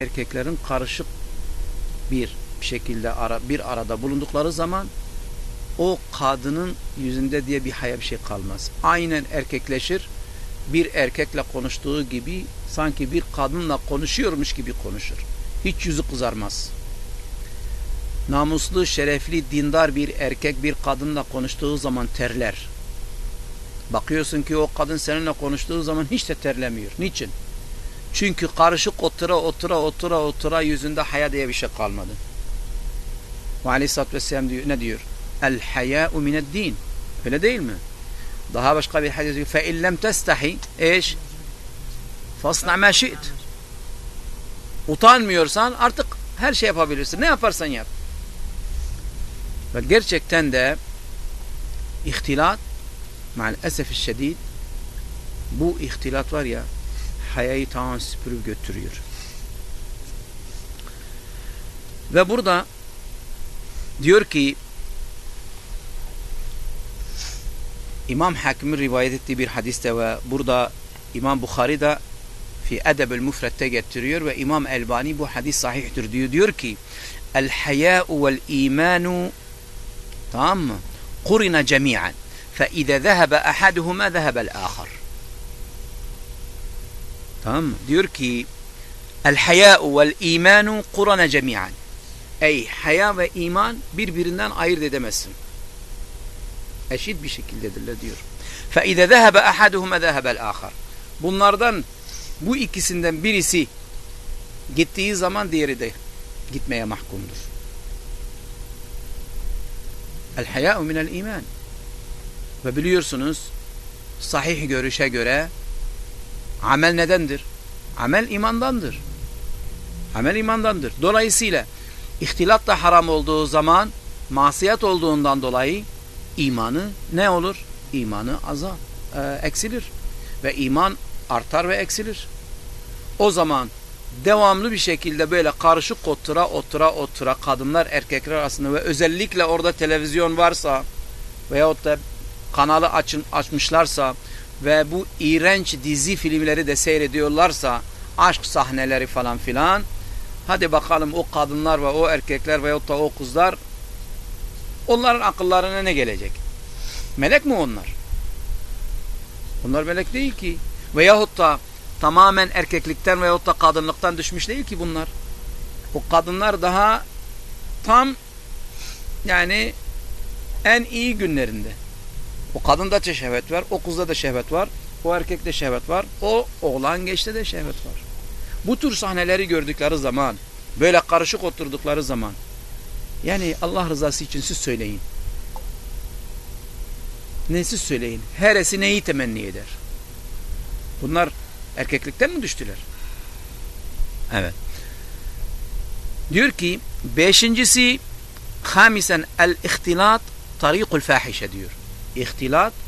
erkeklerin karışık bir şekilde ara, bir arada bulundukları zaman o kadının yüzünde diye bir haya bir şey kalmaz. Aynen erkekleşir. Bir erkekle konuştuğu gibi sanki bir kadınla konuşuyormuş gibi konuşur. Hiç yüzü kızarmaz. Namuslu, şerefli, dindar bir erkek bir kadınla konuştuğu zaman terler. Bakıyorsun ki o kadın seninle konuştuğu zaman hiç de terlemiyor. Niçin? Çünkü karışık otura otura otura otura yüzünde haya diye bir şey kalmadı. Ve aleyhissalatü vesselam diyor, ne diyor? El hayâ'u mined din. Öyle değil mi? Daha başka bir hadis diyor. Fe illem testahi eş fasna ma. Utanmıyorsan artık her şey yapabilirsin. Ne yaparsan yap. Ve gerçekten de ihtilat maalesef şiddet bu ihtilat var ya hayayı tamamen süpürüp götürüyor. Ve burada diyor ki İmam Hakim'in rivayet ettiği bir hadiste ve burada İmam Bukhari da fi Edebül Mufret'te getiriyor ve İmam Elbani bu hadis sahihtir diyor. Diyor ki El hayâ'u vel imanu tamam mı? Kurina cemi'an fe izâ zehebe ahaduhuma zehebel âkhar Tamam mı? Diyor ki El hayâ'u vel imanu kurana cemi'an Ey haya ve iman birbirinden ayırt edemezsin. Eşit bir şekildedirler diyor. فَاِذَا ذَهَبَ اَحَدُهُمَ ذَهَبَ الْآخَرِ Bunlardan bu ikisinden birisi gittiği zaman diğeri de gitmeye mahkumdur. El hayâ'u minel iman. Ve biliyorsunuz sahih görüşe göre amel nedendir? Amel imandandır. Amel imandandır. Dolayısıyla ihtilat da haram olduğu zaman masiyet olduğundan dolayı imanı ne olur? İmanı azal, e, eksilir. Ve iman artar ve eksilir. O zaman devamlı bir şekilde böyle karışık otura otura otura kadınlar erkekler arasında ve özellikle orada televizyon varsa veyahut da kanalı açın, açmışlarsa ve bu iğrenç dizi filmleri de seyrediyorlarsa aşk sahneleri falan filan hadi bakalım o kadınlar ve o erkekler veyahut da o kızlar onların akıllarına ne gelecek? Melek mi onlar? Onlar melek değil ki. Veyahut da tamamen erkeklikten veyahut da kadınlıktan düşmüş değil ki bunlar. O kadınlar daha tam yani en iyi günlerinde. O kadında da şehvet var, o kızda da şehvet var, o erkekte şehvet var, o oğlan geçte de şehvet var. Bu tür sahneleri gördükleri zaman, böyle karışık oturdukları zaman, yani Allah rızası için siz söyleyin. Ne siz söyleyin? Heresi neyi temenni eder? Bunlar erkeklikten mi düştüler? Evet. Diyor ki beşincisi hamisen el ihtilat tarikul fahişe diyor. İhtilat